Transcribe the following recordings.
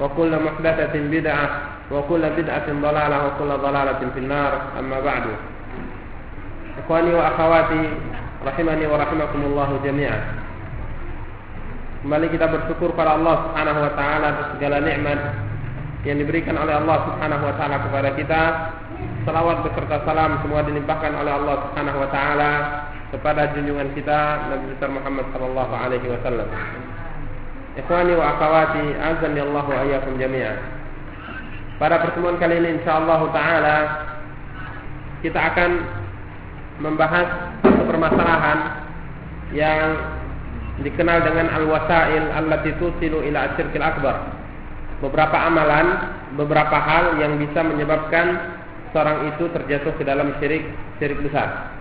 وكل محدثة بدعة وكل بدعة ضلالة وكل ضلالة في النار أما بعد إخواني وأخواتي rahimani wa rahimakumullah jami'an. Kembali kita bersyukur pada Allah Subhanahu wa taala atas segala nikmat yang diberikan oleh Allah Subhanahu wa taala kepada kita. Salawat beserta salam semua dilimpahkan oleh Allah Subhanahu wa taala kepada junjungan kita Nabi besar Muhammad sallallahu alaihi wasallam. Ikhwani wa akhwati, azani Allah wa iyyakum jami'an. Pada pertemuan kali ini insyaallah taala kita akan membahas permasalahan yang dikenal dengan al-wasail allati tusilu ila asyirkil akbar. Beberapa amalan, beberapa hal yang bisa menyebabkan seorang itu terjatuh ke dalam syirik syirik besar.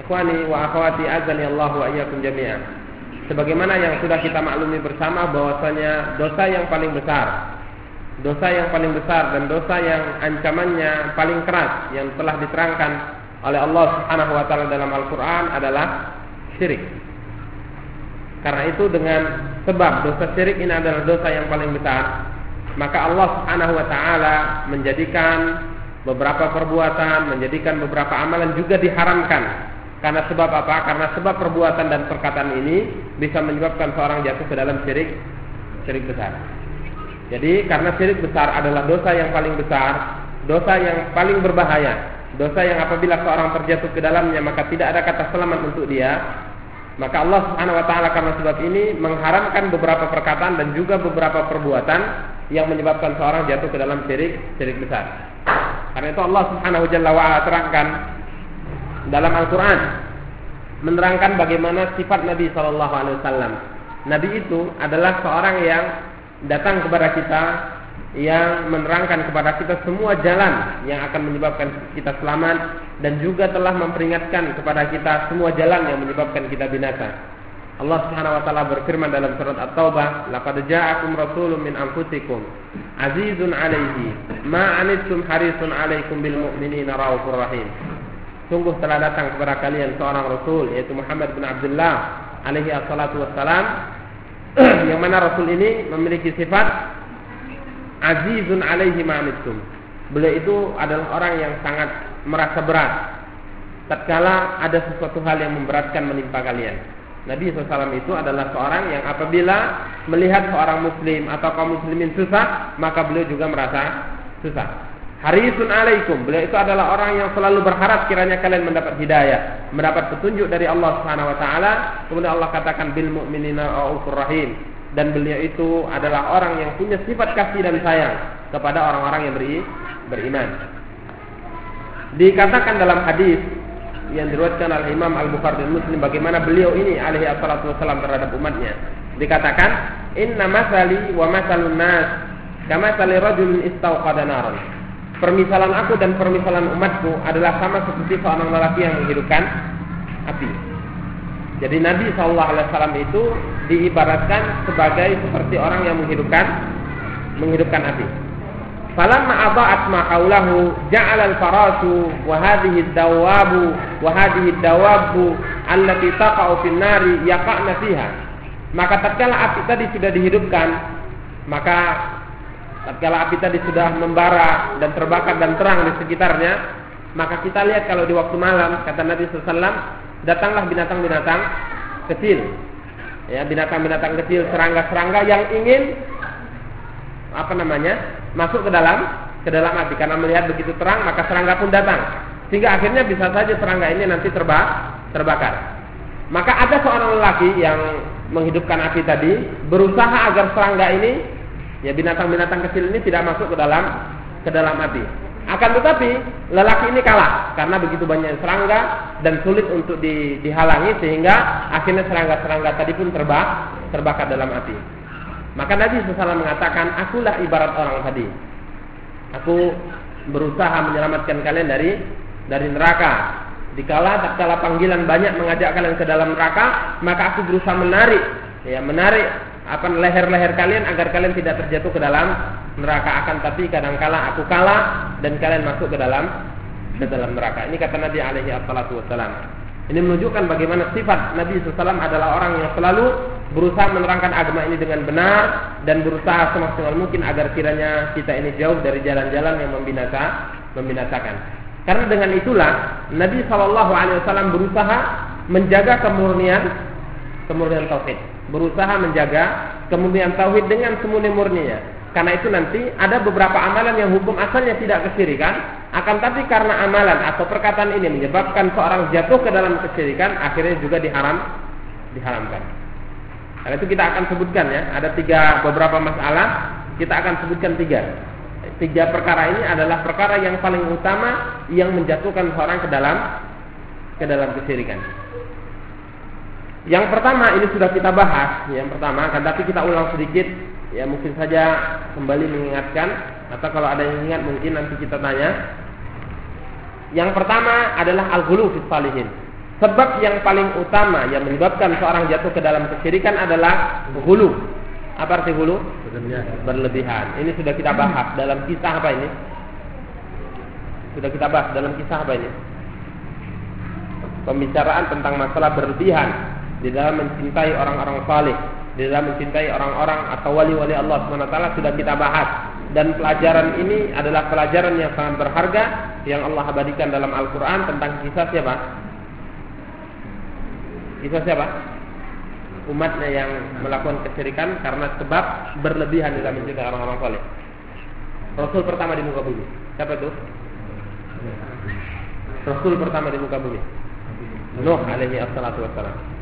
Ikhwani wa akhwati azani Allah wa iyyakum jami'an. Sebagaimana yang sudah kita maklumi bersama bahwasanya dosa yang paling besar dosa yang paling besar dan dosa yang ancamannya paling keras yang telah diterangkan oleh Allah Subhanahu wa taala dalam Al-Qur'an adalah syirik. Karena itu dengan sebab dosa syirik ini adalah dosa yang paling besar, maka Allah Subhanahu wa taala menjadikan beberapa perbuatan, menjadikan beberapa amalan juga diharamkan. Karena sebab apa? Karena sebab perbuatan dan perkataan ini bisa menyebabkan seorang jatuh ke dalam syirik syirik besar. Jadi karena syirik besar adalah dosa yang paling besar, dosa yang paling berbahaya, dosa yang apabila seorang terjatuh ke dalamnya maka tidak ada kata selamat untuk dia, maka Allah Subhanahu wa taala karena sebab ini mengharamkan beberapa perkataan dan juga beberapa perbuatan yang menyebabkan seorang jatuh ke dalam syirik syirik besar. Karena itu Allah Subhanahu wa taala terangkan dalam Al-Qur'an menerangkan bagaimana sifat Nabi sallallahu alaihi wasallam. Nabi itu adalah seorang yang datang kepada kita yang menerangkan kepada kita semua jalan yang akan menyebabkan kita selamat dan juga telah memperingatkan kepada kita semua jalan yang menyebabkan kita binasa. Allah Subhanahu wa taala berfirman dalam surat At-Taubah, "Laqad ja'akum rasulun min anfusikum azizun 'alaihi ma 'anittum harisun 'alaikum bil mu'minina raufur rahim." Sungguh telah datang kepada kalian seorang rasul yaitu Muhammad bin Abdullah alaihi assalatu wassalam yang mana rasul ini memiliki sifat azizun alaihi ma'anittum. Beliau itu adalah orang yang sangat merasa berat tatkala ada sesuatu hal yang memberatkan menimpa kalian. Nabi SAW itu adalah seorang yang apabila melihat seorang muslim atau kaum muslimin susah, maka beliau juga merasa susah. Harisun alaikum. Beliau itu adalah orang yang selalu berharap kiranya kalian mendapat hidayah, mendapat petunjuk dari Allah Subhanahu wa taala. Kemudian Allah katakan bil mu'minina raufur rahim. Dan beliau itu adalah orang yang punya sifat kasih dan sayang kepada orang-orang yang beri, beriman. Dikatakan dalam hadis yang diriwayatkan oleh Imam Al-Bukhari dan Muslim bagaimana beliau ini alaihi wassalatu wassalam terhadap umatnya. Dikatakan, "Inna masali wa masalun nas kama sali istauqada naran." Permisalan aku dan permisalan umatku adalah sama seperti seorang lelaki yang menghidupkan api. Jadi Nabi Shallallahu Alaihi Wasallam itu diibaratkan sebagai seperti orang yang menghidupkan menghidupkan api. falamma adha'at ma haulahu ja'ala al-farasu wa hadhihi ad-dawabu wa hadhihi ad-dawabu allati taqa'u fin nari yaqa'na fiha maka tatkala api tadi sudah dihidupkan maka tatkala api tadi sudah membara dan terbakar dan terang di sekitarnya maka kita lihat kalau di waktu malam kata Nabi SAW datanglah binatang-binatang kecil. Ya binatang-binatang kecil serangga-serangga yang ingin apa namanya masuk ke dalam ke dalam api. Karena melihat begitu terang maka serangga pun datang. Sehingga akhirnya bisa saja serangga ini nanti terbak terbakar. Maka ada seorang lelaki yang menghidupkan api tadi berusaha agar serangga ini ya binatang-binatang kecil ini tidak masuk ke dalam ke dalam api akan tetapi lelaki ini kalah karena begitu banyak serangga dan sulit untuk di, dihalangi sehingga akhirnya serangga-serangga tadi pun terbak terbakar dalam api. Maka Nabi SAW mengatakan, akulah ibarat orang tadi. Aku berusaha menyelamatkan kalian dari dari neraka. Dikala tak kala panggilan banyak mengajak kalian ke dalam neraka, maka aku berusaha menarik, ya menarik apa leher-leher kalian agar kalian tidak terjatuh ke dalam neraka akan tapi kadangkala aku kalah dan kalian masuk ke dalam ke dalam neraka. Ini kata Nabi alaihi wasallam. Ini menunjukkan bagaimana sifat Nabi SAW adalah orang yang selalu berusaha menerangkan agama ini dengan benar dan berusaha semaksimal mungkin agar kiranya kita ini jauh dari jalan-jalan yang membinasa, membinasakan. Karena dengan itulah Nabi SAW berusaha menjaga kemurnian kemurnian tauhid berusaha menjaga kemudian tauhid dengan semurni-murninya. Karena itu nanti ada beberapa amalan yang hukum asalnya tidak kesyirikan, akan tapi karena amalan atau perkataan ini menyebabkan seorang jatuh ke dalam kesyirikan, akhirnya juga diharam diharamkan. Karena itu kita akan sebutkan ya, ada tiga beberapa masalah, kita akan sebutkan tiga. Tiga perkara ini adalah perkara yang paling utama yang menjatuhkan seorang ke dalam ke dalam kesyirikan. Yang pertama ini sudah kita bahas, yang pertama kan tapi kita ulang sedikit ya mungkin saja kembali mengingatkan atau kalau ada yang ingat mungkin nanti kita tanya. Yang pertama adalah al-ghulu fi salihin. Sebab yang paling utama yang menyebabkan seorang jatuh ke dalam kesyirikan adalah hulu. Apa arti hulu? Berlebihan. Berlebihan. Ini sudah kita bahas dalam kisah apa ini? Sudah kita bahas dalam kisah apa ini? Pembicaraan tentang masalah berlebihan di dalam mencintai orang-orang saleh, di dalam mencintai orang-orang atau wali-wali Allah SWT sudah kita bahas dan pelajaran ini adalah pelajaran yang sangat berharga yang Allah abadikan dalam Al-Qur'an tentang kisah siapa? Kisah siapa? Umatnya yang melakukan kesyirikan karena sebab berlebihan dalam mencintai orang-orang saleh. Rasul pertama di muka bumi. Siapa itu? Rasul pertama di muka bumi. Nuh alaihi assalatu wassalam.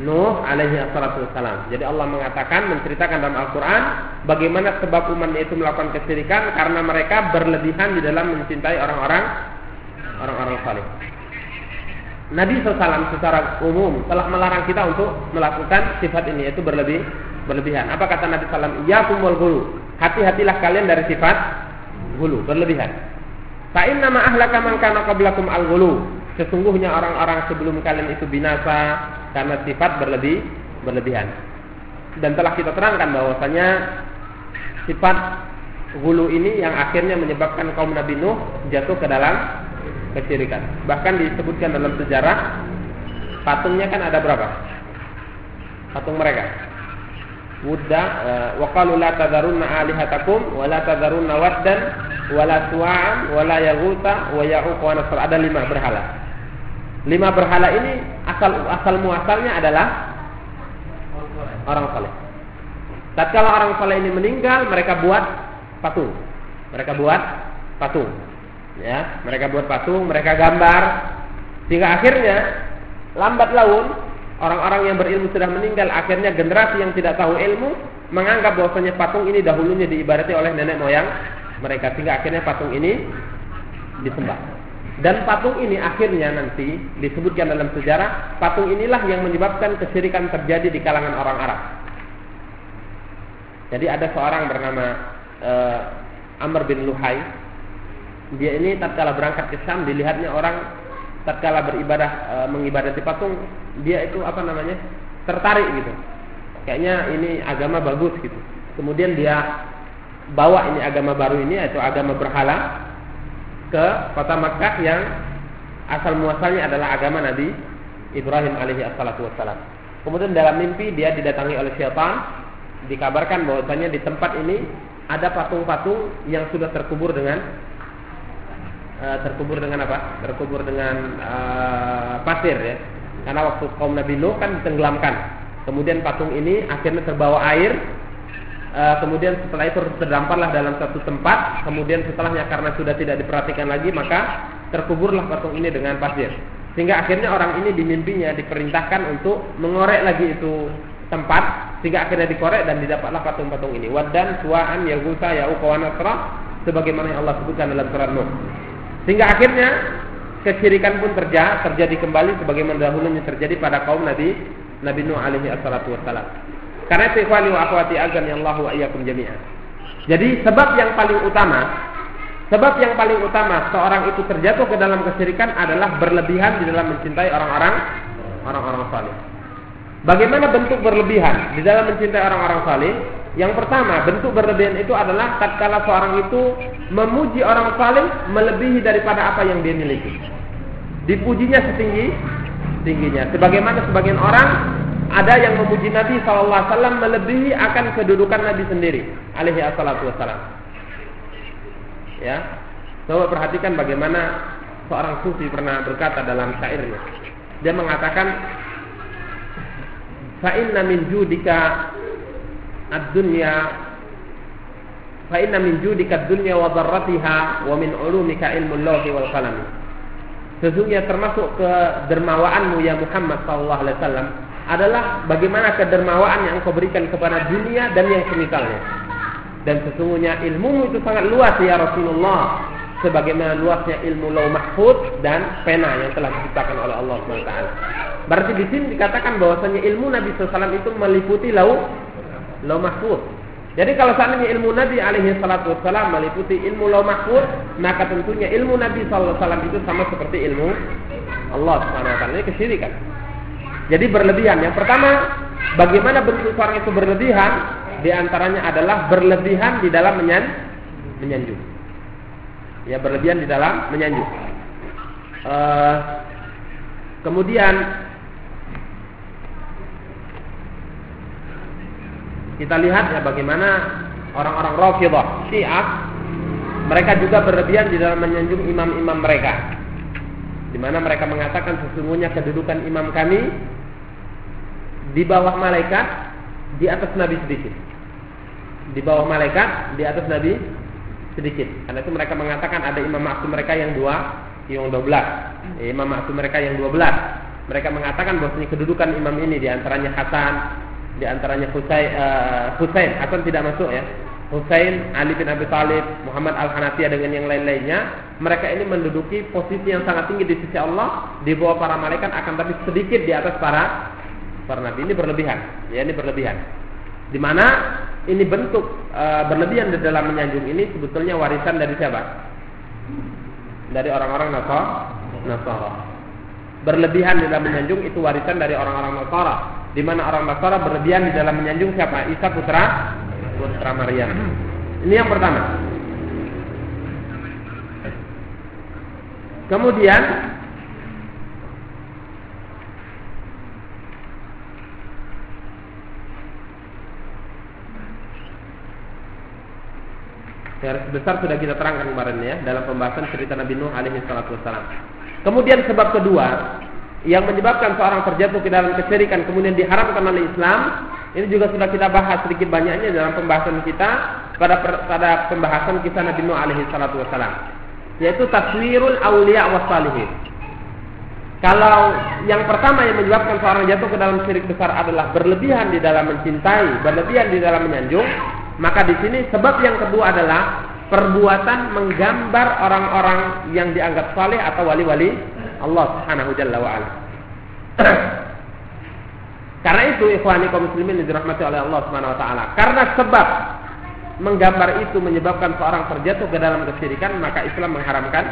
Nuh alaihi wassalam. Jadi Allah mengatakan menceritakan dalam Al-Qur'an bagaimana sebab umatnya itu melakukan kesyirikan karena mereka berlebihan di dalam mencintai orang-orang orang-orang saleh. Nabi SAW secara umum telah melarang kita untuk melakukan sifat ini yaitu berlebih berlebihan. Apa kata Nabi SAW? Ya kumul gulu. Hati-hatilah kalian dari sifat gulu berlebihan. Fa'in nama ahlaka qablakum al gulu. Sesungguhnya orang-orang sebelum kalian itu binasa karena sifat berlebih berlebihan. Dan telah kita terangkan bahwasanya sifat gulu ini yang akhirnya menyebabkan kaum Nabi Nuh jatuh ke dalam kesyirikan. Bahkan disebutkan dalam sejarah patungnya kan ada berapa? Patung mereka. Wudda uh, wa qalu la tadharunna alihatakum wa la tadharunna waddan wa la su'an wa yaghutha wa ya'uq wa. Ada lima berhala. Lima berhala ini asal asal muasalnya adalah orang saleh. Tatkala orang saleh ini meninggal, mereka buat patung. Mereka buat patung. Ya, mereka buat patung, mereka gambar sehingga akhirnya lambat laun orang-orang yang berilmu sudah meninggal, akhirnya generasi yang tidak tahu ilmu menganggap bahwasanya patung ini dahulunya diibadati oleh nenek moyang mereka sehingga akhirnya patung ini disembah. Dan patung ini akhirnya nanti disebutkan dalam sejarah, patung inilah yang menyebabkan kesyirikan terjadi di kalangan orang Arab. Jadi ada seorang bernama uh, Amr bin Luhai. Dia ini tatkala berangkat ke Syam dilihatnya orang tatkala beribadah uh, mengibadati patung, dia itu apa namanya? tertarik gitu. Kayaknya ini agama bagus gitu. Kemudian dia bawa ini agama baru ini yaitu agama berhala ke kota Makkah yang asal muasalnya adalah agama Nabi Ibrahim alaihi wassalam. Kemudian dalam mimpi dia didatangi oleh syaitan, dikabarkan bahwasanya di tempat ini ada patung-patung yang sudah terkubur dengan uh, terkubur dengan apa? Terkubur dengan uh, pasir ya. Karena waktu kaum Nabi Nuh kan ditenggelamkan. Kemudian patung ini akhirnya terbawa air Uh, kemudian setelah itu terdamparlah dalam satu tempat. Kemudian setelahnya karena sudah tidak diperhatikan lagi, maka terkuburlah patung ini dengan pasir. Sehingga akhirnya orang ini di mimpinya diperintahkan untuk mengorek lagi itu tempat sehingga akhirnya dikorek dan didapatlah patung-patung ini. Wadan, suaan, yagusa, yauqa wa nasra sebagaimana yang Allah sebutkan dalam surat Nuh. Sehingga akhirnya kesyirikan pun terjadi, terjadi kembali sebagaimana dahulunya terjadi pada kaum Nabi Nabi Nuh alaihi wassalam. Karena itu ikhwani wa akhwati azan yang Allah wa iyyakum jami'an. Jadi sebab yang paling utama Sebab yang paling utama seorang itu terjatuh ke dalam kesyirikan adalah berlebihan di dalam mencintai orang-orang orang-orang saleh. Bagaimana bentuk berlebihan di dalam mencintai orang-orang saleh? Yang pertama, bentuk berlebihan itu adalah tatkala seorang itu memuji orang saleh melebihi daripada apa yang dia miliki. Dipujinya setinggi tingginya. Sebagaimana sebagian orang ada yang memuji Nabi SAW melebihi akan kedudukan Nabi sendiri, alaihi assalatu wassalam. Ya, coba perhatikan bagaimana seorang sufi pernah berkata dalam syairnya. Dia mengatakan, "Fa'inna min judika ad-dunya Fa'inna min judika ad-dunya wa dharratiha wa min ulumika ilmu lawhi wal qalam." Sesungguhnya termasuk kedermawaanmu ya Muhammad sallallahu alaihi wasallam adalah bagaimana kedermawaan yang engkau berikan kepada dunia dan yang semisalnya. Dan sesungguhnya ilmu itu sangat luas ya Rasulullah. Sebagaimana luasnya ilmu lau mahfud dan pena yang telah diciptakan oleh Allah SWT. Berarti di sini dikatakan bahwasanya ilmu Nabi SAW itu meliputi lau lau mahfud. Jadi kalau seandainya ilmu Nabi alaihi salatu wassalam meliputi ilmu lau mahfud, maka tentunya ilmu Nabi sallallahu alaihi wasallam itu sama seperti ilmu Allah Subhanahu wa taala. Ini kesyirikan. Jadi berlebihan. Yang pertama, bagaimana bentuk seorang itu berlebihan? Di antaranya adalah berlebihan di dalam menyan menyanjung. Ya, berlebihan di dalam menyanjung. Uh, kemudian kita lihat ya bagaimana orang-orang Rafidhah, Syiah mereka juga berlebihan di dalam menyanjung imam-imam mereka. Di mana mereka mengatakan sesungguhnya kedudukan imam kami di bawah malaikat, di atas nabi sedikit. Di bawah malaikat, di atas nabi sedikit. Karena itu mereka mengatakan ada imam maksum mereka yang dua, yang dua belas. Imam maksum mereka yang dua belas. Mereka mengatakan bahwasanya kedudukan imam ini di antaranya Hasan, di antaranya Husain, uh, Husain, Hasan tidak masuk ya. Husain, Ali bin Abi Thalib, Muhammad Al-Hanafiya dengan yang lain-lainnya, mereka ini menduduki posisi yang sangat tinggi di sisi Allah, di bawah para malaikat akan tapi sedikit di atas para para nabi ini berlebihan. Ya ini berlebihan. Di mana ini bentuk e, berlebihan di dalam menyanjung ini sebetulnya warisan dari siapa? Dari orang-orang Nasara. Berlebihan di dalam menyanjung itu warisan dari orang-orang Nasara. Di mana orang Nasara berlebihan di dalam menyanjung siapa? Isa putra putra Maryam. Ini yang pertama. Kemudian Garis besar sudah kita terangkan kemarin ya dalam pembahasan cerita Nabi Nuh alaihi salatu wassalam. Kemudian sebab kedua yang menyebabkan seorang terjatuh ke dalam kesyirikan kemudian diharamkan oleh Islam ini juga sudah kita bahas sedikit banyaknya dalam pembahasan kita pada pada pembahasan kisah Nabi Nuh alaihi salatu wassalam yaitu taswirul auliya wassalihin. Kalau yang pertama yang menyebabkan seorang jatuh ke dalam syirik besar adalah berlebihan di dalam mencintai, berlebihan di dalam menyanjung, maka di sini sebab yang kedua adalah perbuatan menggambar orang-orang yang dianggap saleh atau wali-wali Allah Subhanahu wa ala. Karena itu ikhwani kaum muslimin dirahmati oleh Allah Subhanahu wa taala. Karena sebab menggambar itu menyebabkan seorang terjatuh ke dalam kesyirikan, maka Islam mengharamkan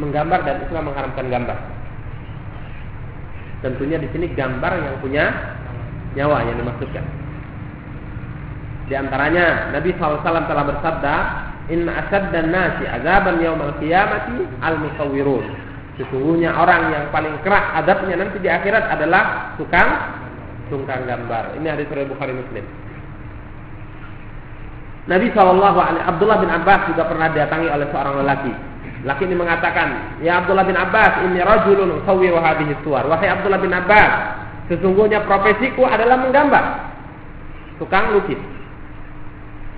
menggambar dan Islam mengharamkan gambar. Tentunya di sini gambar yang punya nyawa yang dimaksudkan. Di antaranya Nabi SAW telah bersabda, Inna dan nasi azaban yaumal qiyamati al-musawwirun. Sesungguhnya orang yang paling keras adabnya nanti di akhirat adalah tukang tukang gambar. Ini hadis riwayat Bukhari Muslim. Nabi Alaihi Abdullah bin Abbas juga pernah didatangi oleh seorang lelaki. Laki ini mengatakan, Ya Abdullah bin Abbas, ini rajulun sawi hadhihi suar. Wahai Abdullah bin Abbas, sesungguhnya profesiku adalah menggambar. Tukang lukis.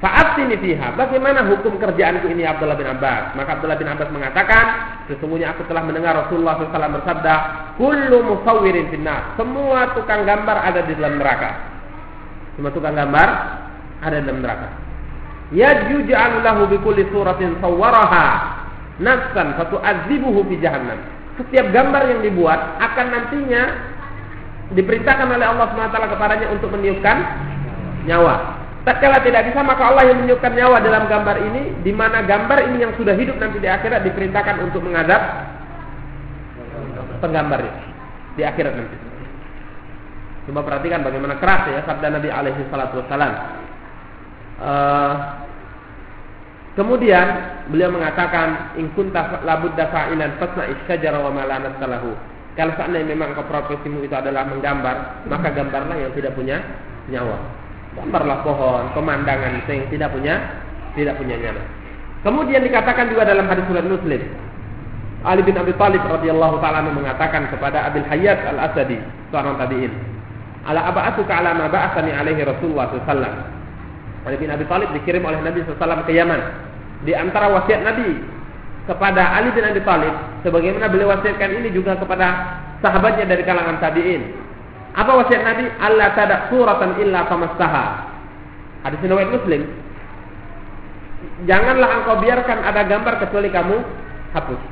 Fa'aftini fiha. Bagaimana hukum kerjaanku ini Abdullah bin Abbas? Maka Abdullah bin Abbas mengatakan, sesungguhnya aku telah mendengar Rasulullah SAW bersabda, Kullu musawwirin finnar. Semua tukang gambar ada di dalam neraka. Semua tukang gambar ada di dalam neraka. Yajuj'al lahu bi kulli suratin sawwaraha nafsan fatu'adzibuhu fi jahannam. Setiap gambar yang dibuat akan nantinya diperintahkan oleh Allah SWT kepadanya untuk meniupkan nyawa. Tatkala tidak bisa maka Allah yang menunjukkan nyawa dalam gambar ini di mana gambar ini yang sudah hidup nanti di akhirat diperintahkan untuk mengadab penggambarnya di akhirat nanti. Coba perhatikan bagaimana keras ya sabda Nabi alaihi salatu wasalam. Uh, kemudian beliau mengatakan in kunta labudda fa'ilan fasna isyajara wa ma la Kalau seandainya memang profesimu itu adalah menggambar, maka gambarlah yang tidak punya nyawa. Gambarlah pohon, pemandangan yang tidak punya tidak punya nyala. Kemudian dikatakan juga dalam hadis surat Muslim, Ali bin Abi Thalib radhiyallahu taala mengatakan kepada Abil Hayyat Al Asadi, seorang tabi'in, "Ala aba'atuka ala ma ba'athani alaihi Rasulullah sallallahu Ali bin Abi Thalib dikirim oleh Nabi SAW ke Yaman. Di antara wasiat Nabi kepada Ali bin Abi Thalib, sebagaimana beliau wasiatkan ini juga kepada sahabatnya dari kalangan tabi'in, apa wasiat Nabi? Allah tada suratan illa kamastaha. Hadis riwayat Muslim. Janganlah engkau biarkan ada gambar kecuali kamu hapus.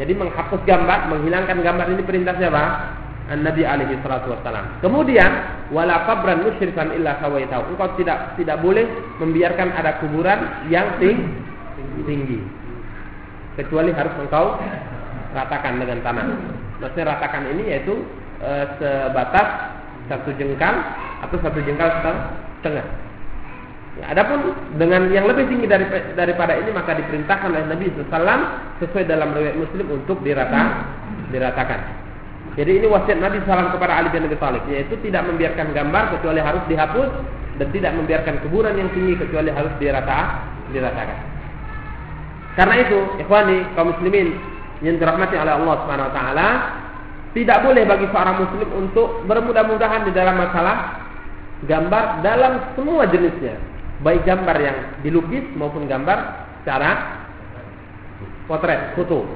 Jadi menghapus gambar, menghilangkan gambar ini perintah siapa? Nabi alaihi salatu wassalam. Kemudian wala qabran musyrikan illa sawaitahu. Engkau tidak tidak boleh membiarkan ada kuburan yang tinggi, tinggi. Kecuali harus engkau ratakan dengan tanah. Maksudnya ratakan ini yaitu e, sebatas satu jengkal atau satu jengkal setengah. Ya, adapun dengan yang lebih tinggi dari, daripada ini maka diperintahkan oleh Nabi SAW sesuai dalam riwayat Muslim untuk dirata, diratakan. Jadi ini wasiat Nabi SAW kepada Ali bin Abi Thalib yaitu tidak membiarkan gambar kecuali harus dihapus dan tidak membiarkan kuburan yang tinggi kecuali harus dirata, diratakan. Karena itu, ikhwani kaum muslimin yang dirahmati oleh Allah Subhanahu wa taala, tidak boleh bagi seorang muslim untuk bermudah-mudahan di dalam masalah gambar dalam semua jenisnya. Baik gambar yang dilukis maupun gambar secara potret, foto.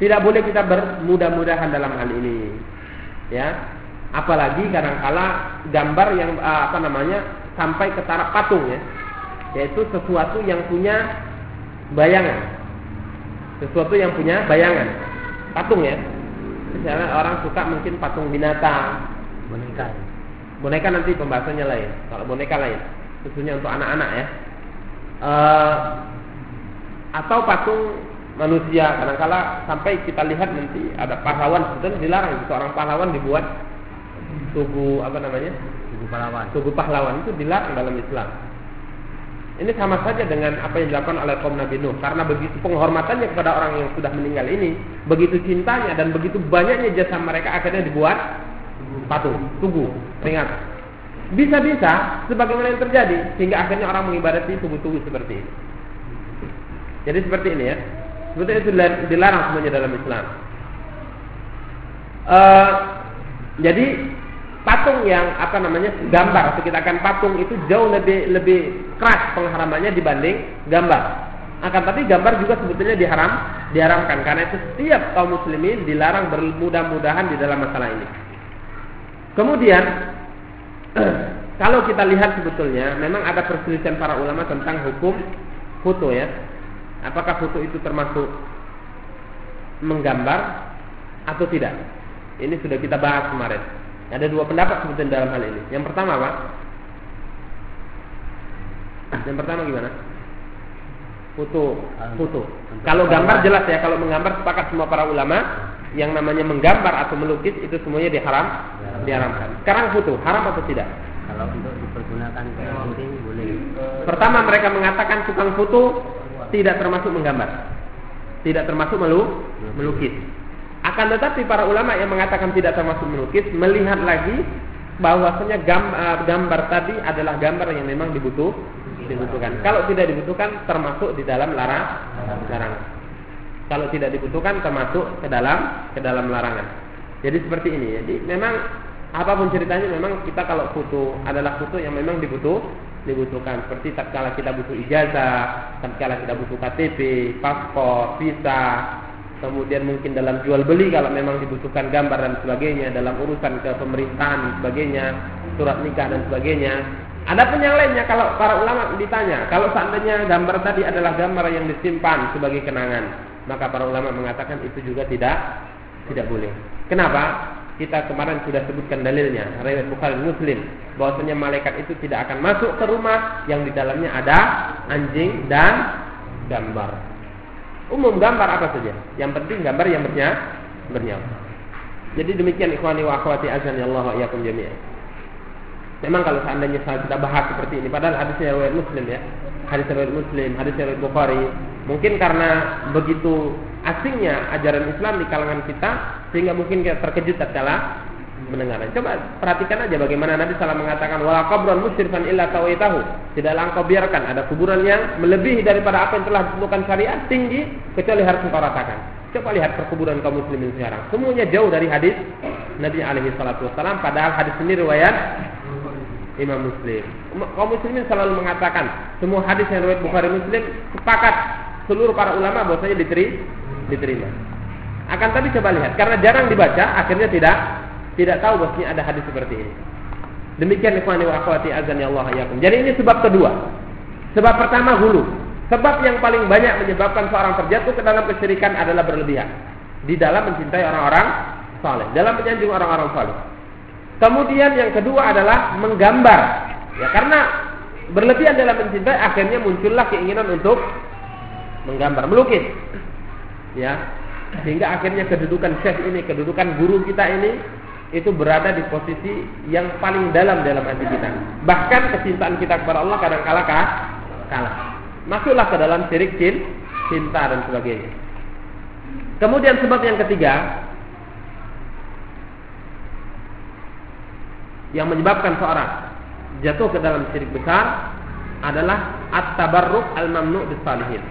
Tidak boleh kita bermudah-mudahan dalam hal ini. Ya. Apalagi kadang-kala gambar yang eh, apa namanya sampai ke taraf patung ya. Yaitu sesuatu yang punya bayangan. Sesuatu yang punya bayangan. Patung ya Misalnya orang suka mungkin patung binatang, boneka. Boneka nanti pembahasannya lain. Kalau boneka lain, khususnya untuk anak-anak ya. Uh, atau patung manusia kadangkala sampai kita lihat nanti ada pahlawan sebetulnya dilarang seorang pahlawan dibuat tubuh apa namanya tubuh pahlawan tubuh pahlawan itu dilarang dalam Islam ini sama saja dengan apa yang dilakukan oleh kaum Nabi Nuh karena begitu penghormatannya kepada orang yang sudah meninggal ini, begitu cintanya dan begitu banyaknya jasa mereka akhirnya dibuat patung, tugu, peringatan. Bisa-bisa sebagaimana yang terjadi sehingga akhirnya orang mengibadati tubuh-tubuh seperti ini. Jadi seperti ini ya. Sebetulnya itu dilarang semuanya dalam Islam. Uh, jadi patung yang apa namanya gambar atau kita akan patung itu jauh lebih lebih keras pengharamannya dibanding gambar. Akan tapi gambar juga sebetulnya diharam diharamkan karena itu setiap kaum muslimin dilarang bermudah-mudahan di dalam masalah ini. Kemudian kalau kita lihat sebetulnya memang ada perselisihan para ulama tentang hukum foto ya. Apakah foto itu termasuk menggambar atau tidak? Ini sudah kita bahas kemarin. Ada dua pendapat sebetulnya dalam hal ini. Yang pertama apa? Yang pertama gimana? Foto, foto. Kalau gambar jelas ya, kalau menggambar sepakat semua para ulama yang namanya menggambar atau melukis itu semuanya diharam, diharamkan. Sekarang foto, haram atau tidak? Kalau untuk dipergunakan penting boleh. Pertama mereka mengatakan tukang foto tidak termasuk menggambar. Tidak termasuk melu melukis. Akan tetapi para ulama yang mengatakan tidak termasuk melukis melihat lagi bahwasanya eh, gambar tadi adalah gambar yang memang dibutuh dibutuhkan. Kalau tidak dibutuhkan termasuk di dalam larang larangan. Kalau tidak dibutuhkan termasuk ke dalam ke dalam larangan. Jadi seperti ini. Jadi memang apa pun ceritanya memang kita kalau foto adalah foto yang memang dibutuh dibutuhkan seperti tatkala kita butuh ijazah, tatkala kita butuh KTP, paspor, visa, kemudian mungkin dalam jual beli kalau memang dibutuhkan gambar dan sebagainya, dalam urusan ke pemerintahan dan sebagainya, surat nikah dan sebagainya. Ada pun yang lainnya kalau para ulama ditanya, kalau seandainya gambar tadi adalah gambar yang disimpan sebagai kenangan, maka para ulama mengatakan itu juga tidak tidak boleh. Kenapa? Kita kemarin sudah sebutkan dalilnya, riwayat Bukhari Muslim, bahwasanya malaikat itu tidak akan masuk ke rumah yang di dalamnya ada anjing dan gambar. Umum gambar apa saja. Yang penting gambar yang bernyawa. Jadi demikian ikhwani wa akhwati azan ya Allah wa jami'an. Memang kalau seandainya kita bahas seperti ini, padahal hadisnya riwayat Muslim ya, hadis riwayat Muslim, hadis riwayat Bukhari, mungkin karena begitu asingnya ajaran Islam di kalangan kita, sehingga mungkin kita terkejut tatkala mendengar. Coba perhatikan aja bagaimana Nabi salah mengatakan wala qabran musyrifan illa tawaitahu. Tidaklah engkau biarkan ada kuburan yang melebihi daripada apa yang telah ditentukan syariat tinggi kecuali harus engkau ratakan. Coba lihat perkuburan kaum muslimin sekarang. Semuanya jauh dari hadis Nabi alaihi salatu wasallam padahal hadis ini riwayat Imam Muslim. Kaum muslimin selalu mengatakan semua hadis yang riwayat Bukhari Muslim sepakat seluruh para ulama bahwasanya diterima. Diterima. Akan tapi coba lihat karena jarang dibaca akhirnya tidak tidak tahu bahwasanya ada hadis seperti ini. Demikian ikhwani wa akhwati azan ya Allah. Jadi ini sebab kedua. Sebab pertama hulu. Sebab yang paling banyak menyebabkan seorang terjatuh ke dalam kesyirikan adalah berlebihan di dalam mencintai orang-orang saleh, dalam menyanjung orang-orang saleh. Kemudian yang kedua adalah menggambar. Ya karena berlebihan dalam mencintai akhirnya muncullah keinginan untuk menggambar, melukis. Ya. Sehingga akhirnya kedudukan syekh ini, kedudukan guru kita ini itu berada di posisi yang paling dalam dalam hati kita. Bahkan kecintaan kita kepada Allah kadang kala kalah. Masuklah ke dalam syirik jin, cinta dan sebagainya. Kemudian sebab yang ketiga yang menyebabkan seorang jatuh ke dalam syirik besar adalah at-tabarruk al-mamnu bis-salihin.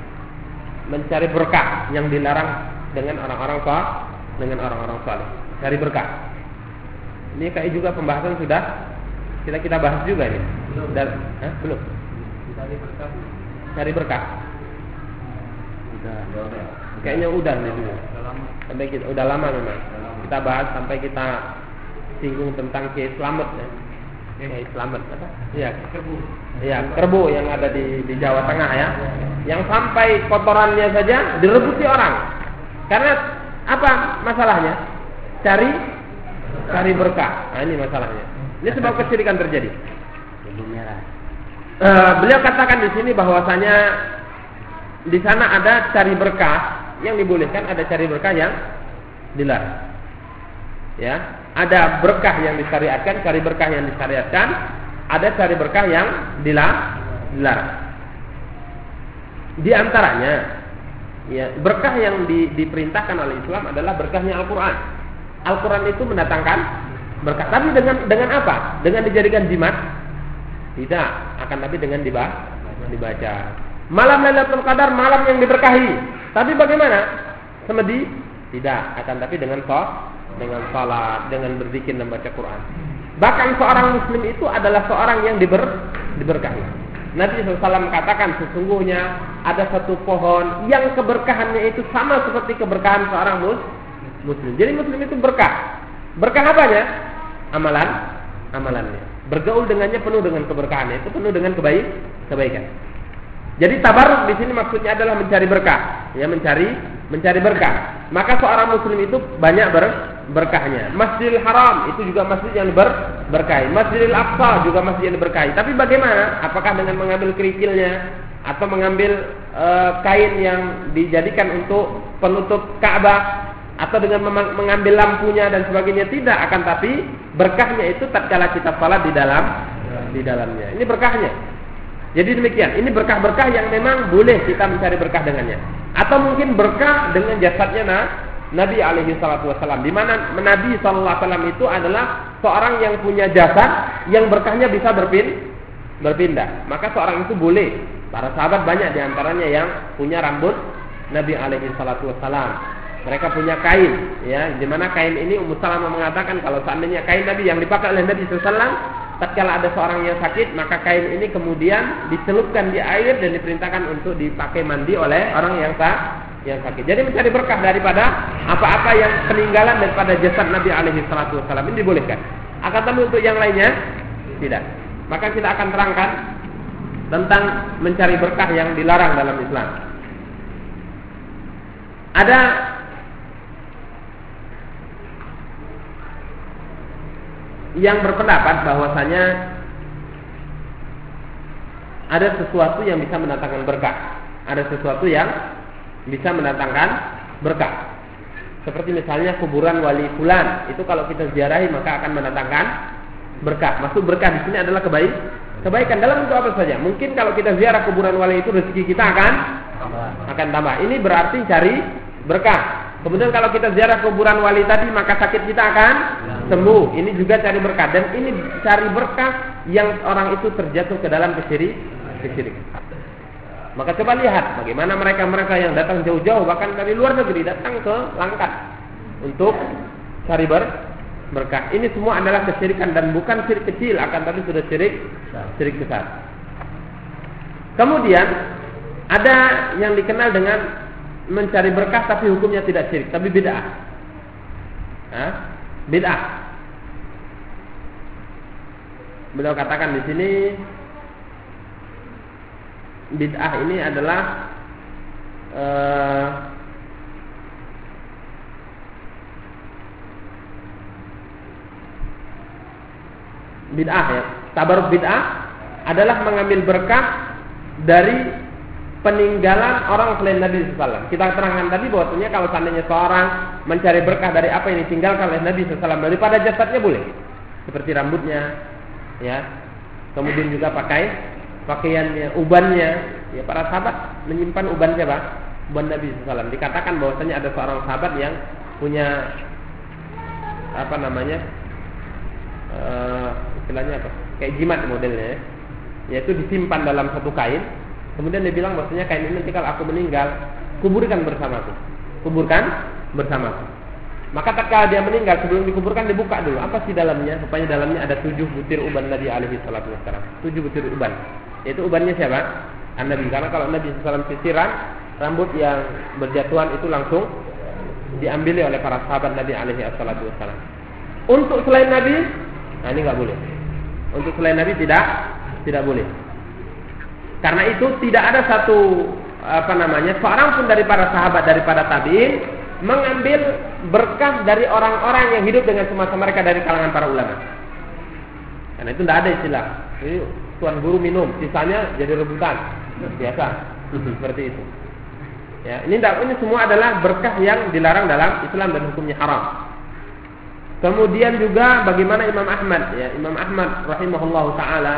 Mencari berkah yang dilarang dengan orang-orang dengan orang-orang saleh. Cari berkah. Ini kayak juga pembahasan sudah kita kita bahas juga ini. Belum. Dan, eh, belum. Cari berkah. Cari berkah. Udah. Kayaknya udah nih dulu. Sampai kita udah lama memang. Kita bahas sampai kita singgung tentang Kiai ya. Kiai Slamet apa? Iya. Kerbu. Iya, kerbu yang ada di di Jawa Tengah ya. Yang sampai kotorannya saja direbuti orang. Karena apa masalahnya? Cari cari berkah. Nah, ini masalahnya. Ini sebab kesyirikan terjadi. Uh, beliau katakan di sini bahwasanya di sana ada cari berkah yang dibolehkan, ada cari berkah yang dilarang. Ya, ada berkah yang disyariatkan, cari berkah yang disyariatkan, ada cari berkah yang dilarang. Di antaranya, ya, berkah yang di, diperintahkan oleh Islam adalah berkahnya Al-Qur'an. Al-Quran itu mendatangkan berkah. Tapi dengan dengan apa? Dengan dijadikan jimat? Tidak. Akan tapi dengan dibaca. Malam Lailatul Qadar malam yang diberkahi. Tapi bagaimana? Semedi? Tidak. Akan tapi dengan sholat, dengan salat, dengan berzikir dan baca Quran. Bahkan seorang muslim itu adalah seorang yang diber, diberkahi. Nabi SAW katakan sesungguhnya ada satu pohon yang keberkahannya itu sama seperti keberkahan seorang muslim muslim. Jadi muslim itu berkah. Berkah apanya? Amalan, amalannya. Bergaul dengannya penuh dengan keberkahannya. Itu penuh dengan kebaik, kebaikan. Jadi tabaruk di sini maksudnya adalah mencari berkah, ya mencari mencari berkah. Maka seorang muslim itu banyak ber, berkahnya. Masjidil Haram itu juga masjid yang ber, berkahi. Masjidil Aqsa juga masjid yang berkahi. Tapi bagaimana? Apakah dengan mengambil kerikilnya atau mengambil e, kain yang dijadikan untuk penutup Ka'bah atau dengan mengambil lampunya dan sebagainya tidak akan tapi berkahnya itu tatkala kita salat di dalam di dalamnya. Ini berkahnya. Jadi demikian, ini berkah-berkah yang memang boleh kita mencari berkah dengannya. Atau mungkin berkah dengan jasadnya nah, Nabi alaihi salatu wasallam. Di mana Nabi sallallahu alaihi wasallam itu adalah seorang yang punya jasad yang berkahnya bisa berpin, berpindah. Maka seorang itu boleh. Para sahabat banyak di antaranya yang punya rambut Nabi alaihi salatu wasallam. Mereka punya kain, ya, di mana kain ini Ummu Salamah mengatakan kalau seandainya kain Nabi yang dipakai oleh Nabi sallallahu tatkala ada seorang yang sakit, maka kain ini kemudian dicelupkan di air dan diperintahkan untuk dipakai mandi oleh orang yang tak yang sakit. Jadi mencari berkah daripada apa-apa yang peninggalan daripada jasad Nabi alaihi salatu wasallam ini dibolehkan. Akan tapi untuk yang lainnya tidak. Maka kita akan terangkan tentang mencari berkah yang dilarang dalam Islam. Ada yang berpendapat bahwasanya ada sesuatu yang bisa mendatangkan berkah. Ada sesuatu yang bisa mendatangkan berkah. Seperti misalnya kuburan wali fulan, itu kalau kita ziarahi maka akan mendatangkan berkah. Maksud berkah di sini adalah kebaik, kebaikan dalam bentuk apa saja. Mungkin kalau kita ziarah kuburan wali itu rezeki kita akan akan tambah. Ini berarti cari berkah. Kemudian kalau kita ziarah kuburan wali tadi maka sakit kita akan sembuh. Ini juga cari berkah dan ini cari berkah yang orang itu terjatuh ke dalam kesyirik. Maka coba lihat bagaimana mereka-mereka yang datang jauh-jauh bahkan dari luar negeri datang ke Langkat untuk cari ber berkah. Ini semua adalah kesyirikan dan bukan syirik kecil akan tapi sudah syirik syirik besar. Kemudian ada yang dikenal dengan mencari berkah tapi hukumnya tidak syirik, tapi bid'ah. Hah? Bid'ah. Beliau katakan di sini bid'ah ini adalah uh, bid'ah ya. Tabaruk bid'ah adalah mengambil berkah dari peninggalan orang selain Nabi SAW. Kita terangkan tadi bahwasanya kalau seandainya seorang mencari berkah dari apa yang ditinggalkan oleh Nabi SAW daripada jasadnya boleh, seperti rambutnya, ya, kemudian juga pakai pakaiannya, ubannya, ya para sahabat menyimpan uban siapa? Uban Nabi SAW. Dikatakan bahwasanya ada seorang sahabat yang punya apa namanya, uh, istilahnya apa? Kayak jimat modelnya, ya. yaitu disimpan dalam satu kain Kemudian dia bilang bahwasanya kain ini nanti kalau aku meninggal, kuburkan bersamaku. Kuburkan bersamaku. Maka tatkala dia meninggal sebelum dikuburkan dibuka dulu apa sih dalamnya? Rupanya dalamnya ada tujuh butir uban Nabi alaihi salatu wassalam. Tujuh butir uban. Itu ubannya siapa? An-Nabi. Karena kalau Nabi SAW sisiran, rambut yang berjatuhan itu langsung diambil oleh para sahabat Nabi alaihi wassalam. Untuk selain Nabi, nah ini nggak boleh. Untuk selain Nabi tidak tidak boleh. Karena itu tidak ada satu apa namanya seorang pun dari para sahabat daripada tabiin mengambil berkah dari orang-orang yang hidup dengan semasa mereka dari kalangan para ulama. Karena itu tidak ada istilah. Tuan guru minum, sisanya jadi rebutan. Biasa seperti itu. Ya, ini ini semua adalah berkah yang dilarang dalam Islam dan hukumnya haram. Kemudian juga bagaimana Imam Ahmad ya, Imam Ahmad rahimahullah taala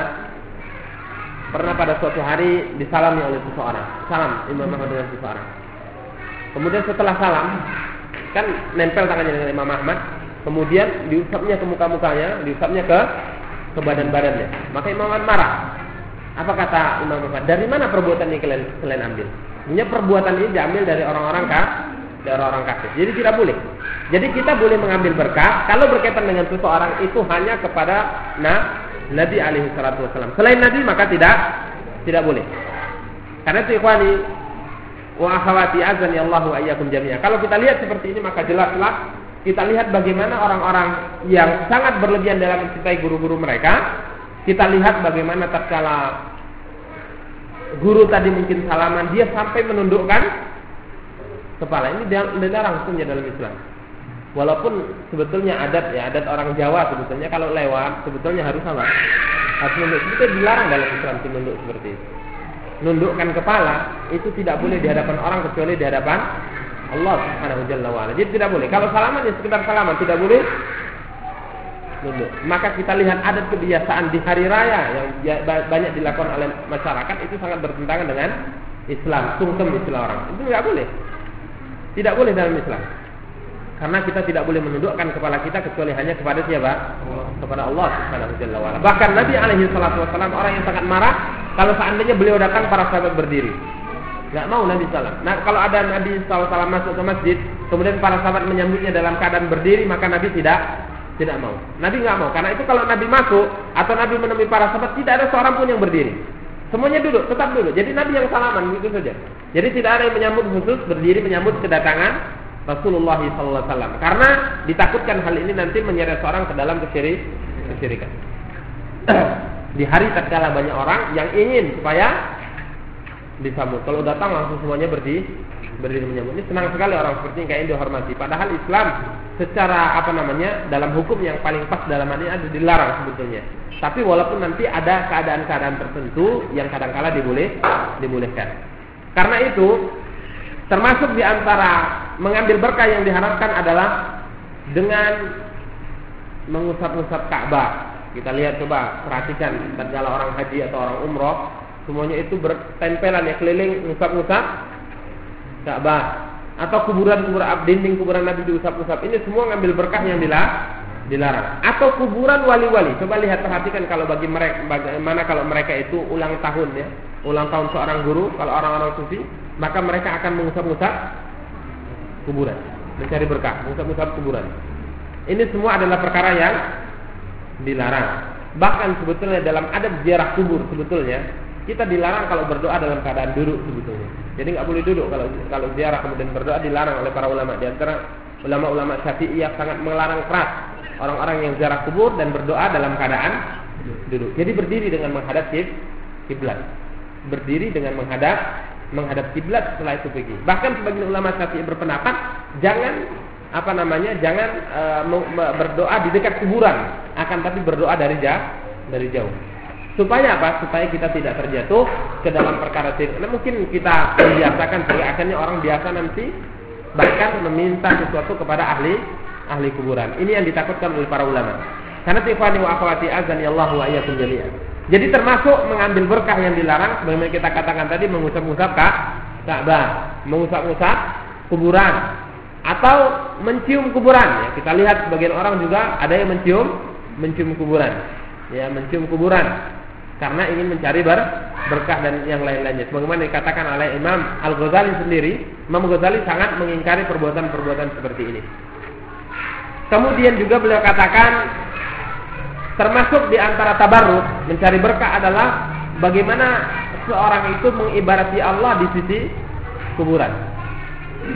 pernah pada suatu hari disalami oleh seseorang. Salam Imam Ahmad dengan seseorang. Kemudian setelah salam, kan nempel tangannya dengan Imam Ahmad. Kemudian diusapnya ke muka-mukanya, diusapnya ke ke badan-badannya. Maka Imam Ahmad marah. Apa kata Imam Ahmad? Dari mana perbuatan ini kalian, kalian ambil? Punya perbuatan ini diambil dari orang-orang kah? Dari orang kafir. Jadi tidak boleh. Jadi kita boleh mengambil berkah kalau berkaitan dengan seseorang itu hanya kepada nah Nabi alaihi salatu wasallam. Selain Nabi maka tidak tidak boleh. Karena itu ikhwani wa akhwati azan Allah wa iyyakum jami'a. Kalau kita lihat seperti ini maka jelaslah kita lihat bagaimana orang-orang yang sangat berlebihan dalam mencintai guru-guru mereka. Kita lihat bagaimana tatkala guru tadi mungkin salaman dia sampai menundukkan kepala. Ini dilarang hukumnya dalam Islam. Walaupun sebetulnya adat ya adat orang Jawa sebetulnya kalau lewat sebetulnya harus apa? Harus nunduk. Itu dilarang dalam Islam nunduk seperti itu. Nundukkan kepala itu tidak boleh di hadapan orang kecuali di hadapan Allah Subhanahu wa Jadi tidak boleh. Kalau salaman ya sekedar salaman tidak boleh. duduk. Maka kita lihat adat kebiasaan di hari raya yang banyak dilakukan oleh masyarakat itu sangat bertentangan dengan Islam, sungkem istilah orang. Itu nggak boleh. Tidak boleh dalam Islam. Karena kita tidak boleh menundukkan kepala kita kecuali hanya kepada siapa? Kepada Allah Subhanahu wa Bahkan Nabi alaihi salatu orang yang sangat marah kalau seandainya beliau datang para sahabat berdiri. Gak mau Nabi salam. Nah, kalau ada Nabi SAW masuk ke masjid, kemudian para sahabat menyambutnya dalam keadaan berdiri, maka Nabi tidak tidak mau. Nabi nggak mau. Karena itu kalau Nabi masuk atau Nabi menemui para sahabat, tidak ada seorang pun yang berdiri. Semuanya duduk, tetap duduk. Jadi Nabi yang salaman begitu saja. Jadi tidak ada yang menyambut khusus berdiri menyambut kedatangan Rasulullah SAW. Karena ditakutkan hal ini nanti menyeret seorang ke dalam kesyirik, kesyirikan. Di hari tatkala banyak orang yang ingin supaya disambut. Kalau datang langsung semuanya berdiri berdiri menyambut. Ini senang sekali orang seperti ini kayak dihormati. Padahal Islam secara apa namanya dalam hukum yang paling pas dalam ini ada dilarang sebetulnya. Tapi walaupun nanti ada keadaan-keadaan tertentu yang kadang-kala diboleh, dibolehkan. Karena itu termasuk di antara mengambil berkah yang diharapkan adalah dengan mengusap-usap Ka'bah. Kita lihat coba perhatikan tatkala orang haji atau orang umroh semuanya itu bertempelan ya keliling ngusap-ngusap Ka'bah atau kuburan-kuburan dinding kuburan Nabi diusap-usap ini semua ngambil berkah yang dilarang. Atau kuburan wali-wali. Coba lihat perhatikan kalau bagi mereka bagaimana kalau mereka itu ulang tahun ya, ulang tahun seorang guru, kalau orang-orang sufi, maka mereka akan mengusap-usap kuburan, mencari berkah, mengusap-usap kuburan. Ini semua adalah perkara yang dilarang. Bahkan sebetulnya dalam adab ziarah kubur sebetulnya kita dilarang kalau berdoa dalam keadaan duduk sebetulnya. Jadi nggak boleh duduk kalau kalau ziarah kemudian berdoa dilarang oleh para ulama. Di antara ulama-ulama Syafi'iyah sangat melarang keras orang-orang yang ziarah kubur dan berdoa dalam keadaan duduk. Jadi berdiri dengan menghadap kiblat. Berdiri dengan menghadap menghadap kiblat setelah itu pergi. Bahkan sebagian ulama Syafi'i berpendapat jangan apa namanya? jangan e, berdoa di dekat kuburan, akan tapi berdoa dari jauh, dari jauh. Supaya apa? Supaya kita tidak terjatuh ke dalam perkara syirik. Nah, mungkin kita membiasakan sehingga akhirnya orang biasa nanti bahkan meminta sesuatu kepada ahli ahli kuburan. Ini yang ditakutkan oleh para ulama. Karena tifani wa akhwati azani Allah wa iyyakum jami'an. Jadi termasuk mengambil berkah yang dilarang sebagaimana kita katakan tadi mengusap-usap Ka'bah, mengusap-usap kuburan atau mencium kuburan ya. Kita lihat sebagian orang juga ada yang mencium mencium kuburan. Ya, mencium kuburan karena ingin mencari ber, berkah dan yang lain-lainnya. Sebagaimana dikatakan oleh Imam Al-Ghazali sendiri, Imam Ghazali sangat mengingkari perbuatan-perbuatan seperti ini. Kemudian juga beliau katakan termasuk di antara tabarruk mencari berkah adalah bagaimana seorang itu mengibarati Allah di sisi kuburan.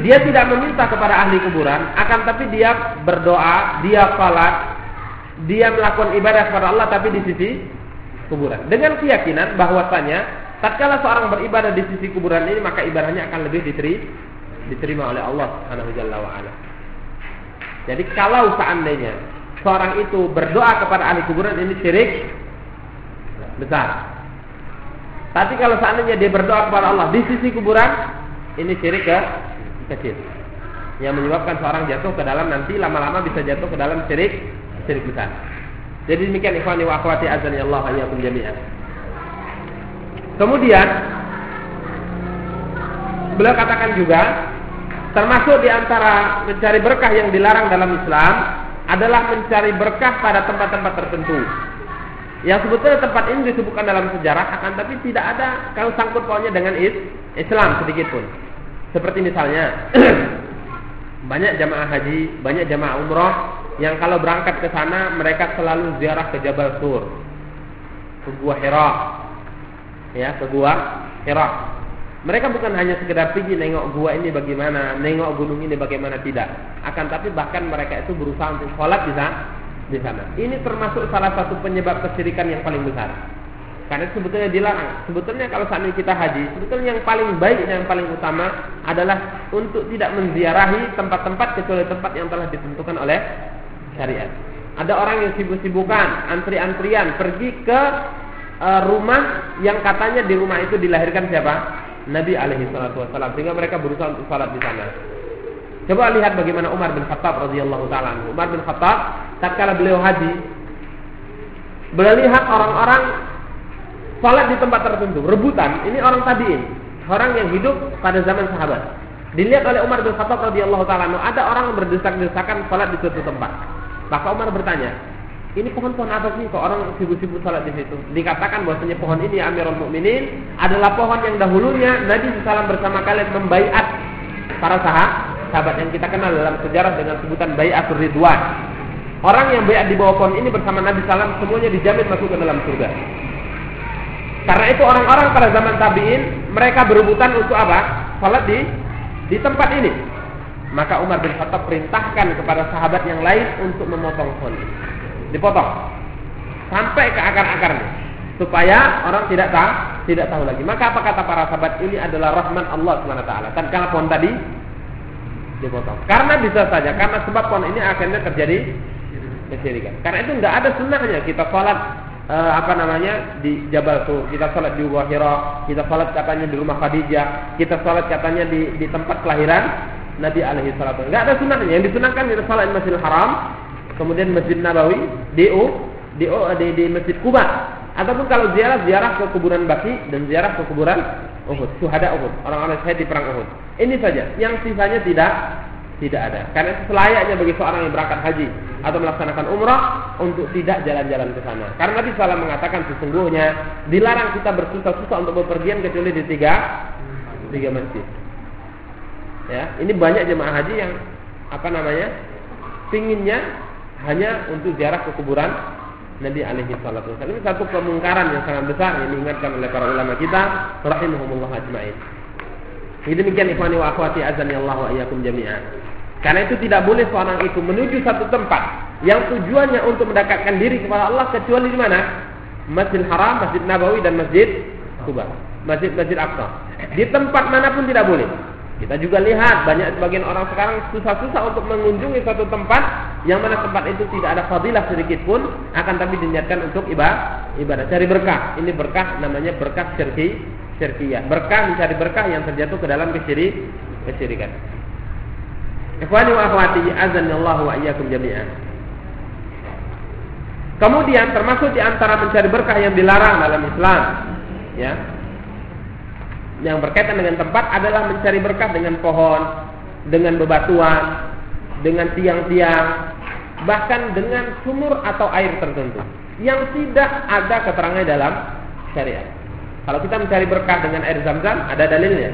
Dia tidak meminta kepada ahli kuburan, akan tapi dia berdoa, dia salat, dia melakukan ibadah kepada Allah tapi di sisi kuburan. Dengan keyakinan bahwasanya tatkala seorang beribadah di sisi kuburan ini maka ibadahnya akan lebih diterima, diterima oleh Allah Subhanahu wa taala. Jadi kalau seandainya seorang itu berdoa kepada ahli kuburan ini syirik besar. Tapi kalau seandainya dia berdoa kepada Allah di sisi kuburan ini syirik ke kecil. Yang menyebabkan seorang jatuh ke dalam nanti lama-lama bisa jatuh ke dalam syirik syirik. Jadi demikian ikhwani wa akhwati azani Allah ayyakum jami'an. Kemudian beliau katakan juga Termasuk di antara mencari berkah yang dilarang dalam Islam adalah mencari berkah pada tempat-tempat tertentu. Yang sebetulnya tempat ini disebutkan dalam sejarah akan tapi tidak ada kau sangkut pautnya dengan Islam sedikit pun. Seperti misalnya banyak jamaah haji, banyak jamaah umroh yang kalau berangkat ke sana mereka selalu ziarah ke Jabal Sur, ke Gua Hira, ya ke Gua Hira. Mereka bukan hanya sekedar pergi nengok gua ini bagaimana, nengok gunung ini bagaimana tidak. Akan tapi bahkan mereka itu berusaha untuk sholat di sana. Di sana. Ini termasuk salah satu penyebab kesyirikan yang paling besar. Karena sebetulnya dilarang. Sebetulnya kalau saat ini kita haji, sebetulnya yang paling baik yang paling utama adalah untuk tidak menziarahi tempat-tempat kecuali tempat yang telah ditentukan oleh syariat. Ada orang yang sibuk-sibukan, antri-antrian, pergi ke uh, rumah yang katanya di rumah itu dilahirkan siapa? Nabi alaihi salatu wasallam sehingga mereka berusaha untuk salat di sana. Coba lihat bagaimana Umar bin Khattab radhiyallahu taala Umar bin Khattab tatkala beliau haji, melihat orang-orang salat di tempat tertentu, rebutan. Ini orang tabiin, orang yang hidup pada zaman sahabat. Dilihat oleh Umar bin Khattab radhiyallahu taala, ada orang berdesak-desakan salat di suatu tempat. Maka Umar bertanya, ini pohon-pohon apa sih kok orang sibuk-sibuk salat di situ? Dikatakan bahwasanya pohon ini Amirul Mukminin adalah pohon yang dahulunya Nabi SAW bersama kalian membaiat para sahabat, sahabat yang kita kenal dalam sejarah dengan sebutan Baiatur Ridwan. Orang yang baiat di bawah pohon ini bersama Nabi SAW semuanya dijamin masuk ke dalam surga. Karena itu orang-orang pada zaman tabiin mereka berebutan untuk apa? Salat di di tempat ini. Maka Umar bin Khattab perintahkan kepada sahabat yang lain untuk memotong pohon Dipotong. Sampai ke akar-akarnya. Supaya orang tidak tahu, tidak tahu lagi. Maka apa kata para sahabat ini adalah rahman Allah SWT. Dan kalau pohon tadi dipotong. Karena bisa saja, karena sebab pohon ini akhirnya terjadi kesyirikan. Karena itu nggak ada sunnahnya kita sholat uh, apa namanya di Jabal Tur, kita sholat di Gua Hira, kita sholat katanya di rumah Khadijah, kita sholat katanya di, di tempat kelahiran Nabi alaihi salatu. Enggak ada sunnahnya. Yang disunahkan kita sholat di Masjidil Haram, kemudian Masjid Nabawi, di U, di, di, Masjid Kuba. Ataupun kalau ziarah ziarah ke kuburan Baki dan ziarah ke kuburan Uhud, syuhada Uhud, orang-orang syahid di perang Uhud. Ini saja yang sisanya tidak tidak ada. Karena itu selayaknya bagi seorang yang berangkat haji atau melaksanakan umrah untuk tidak jalan-jalan ke sana. Karena Nabi SAW mengatakan sesungguhnya dilarang kita bersusah-susah untuk berpergian kecuali di tiga tiga masjid. Ya, ini banyak jemaah haji yang apa namanya pinginnya hanya untuk ziarah ke kuburan Nabi alaihi salatu wasallam. Ini satu kemungkaran yang sangat besar yang diingatkan oleh para ulama kita rahimahumullah ajmain. Ini demikian ikhwani wa akhwati azan Allah wa iyyakum jami'an. Karena itu tidak boleh seorang itu menuju satu tempat yang tujuannya untuk mendekatkan diri kepada Allah kecuali di mana? Masjid Haram, Masjid Nabawi dan Masjid Kuba. Masjid Masjid Aqsa. Di tempat mana pun tidak boleh. Kita juga lihat banyak sebagian orang sekarang susah-susah untuk mengunjungi suatu tempat yang mana tempat itu tidak ada fadilah sedikit pun akan tapi diniatkan untuk ibadah ibadah cari berkah. Ini berkah namanya berkah syirki syirkiyah. Berkah mencari berkah yang terjatuh ke dalam kesyirik kesyirikan. Ikhwani wa akhwati wa iyyakum jami'an. Kemudian termasuk di antara mencari berkah yang dilarang dalam Islam, ya. Yang berkaitan dengan tempat adalah mencari berkah dengan pohon, dengan bebatuan, dengan tiang-tiang, bahkan dengan sumur atau air tertentu yang tidak ada keterangan dalam syariat. Kalau kita mencari berkah dengan air zam-zam, ada dalilnya.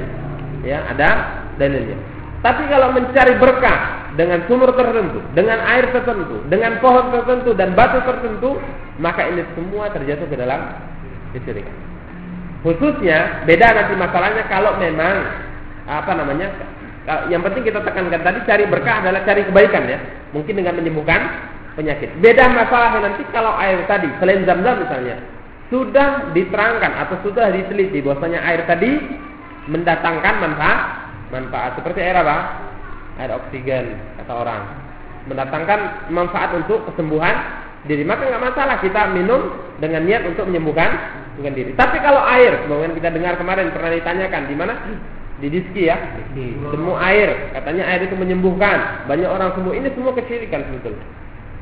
Ya, ada dalilnya. Tapi kalau mencari berkah dengan sumur tertentu, dengan air tertentu, dengan pohon tertentu dan batu tertentu, maka ini semua terjatuh ke dalam kesyirikan. Khususnya beda nanti masalahnya kalau memang apa namanya? Yang penting kita tekankan tadi cari berkah adalah cari kebaikan ya. Mungkin dengan menyembuhkan penyakit. Beda masalahnya nanti kalau air tadi selain zam-zam misalnya sudah diterangkan atau sudah diteliti bahwasanya air tadi mendatangkan manfaat manfaat seperti air apa? Air oksigen kata orang. Mendatangkan manfaat untuk kesembuhan diri. Maka nggak masalah kita minum dengan niat untuk menyembuhkan dengan diri. Tapi kalau air, kemudian kita dengar kemarin pernah ditanyakan di mana? Di diski ya. Semua air, katanya air itu menyembuhkan. Banyak orang sembuh. Ini semua kesyirikan sebetulnya.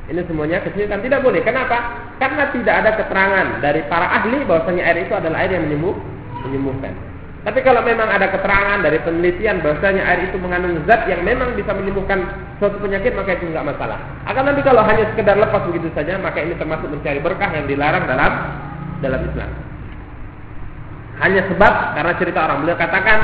Ini semuanya kesyirikan tidak boleh. Kenapa? Karena tidak ada keterangan dari para ahli bahwasanya air itu adalah air yang menyembuh, menyembuhkan. Tapi kalau memang ada keterangan dari penelitian bahwasanya air itu mengandung zat yang memang bisa menyembuhkan suatu penyakit maka itu nggak masalah. Akan nanti kalau hanya sekedar lepas begitu saja maka ini termasuk mencari berkah yang dilarang dalam dalam Islam. Hanya sebab karena cerita orang beliau katakan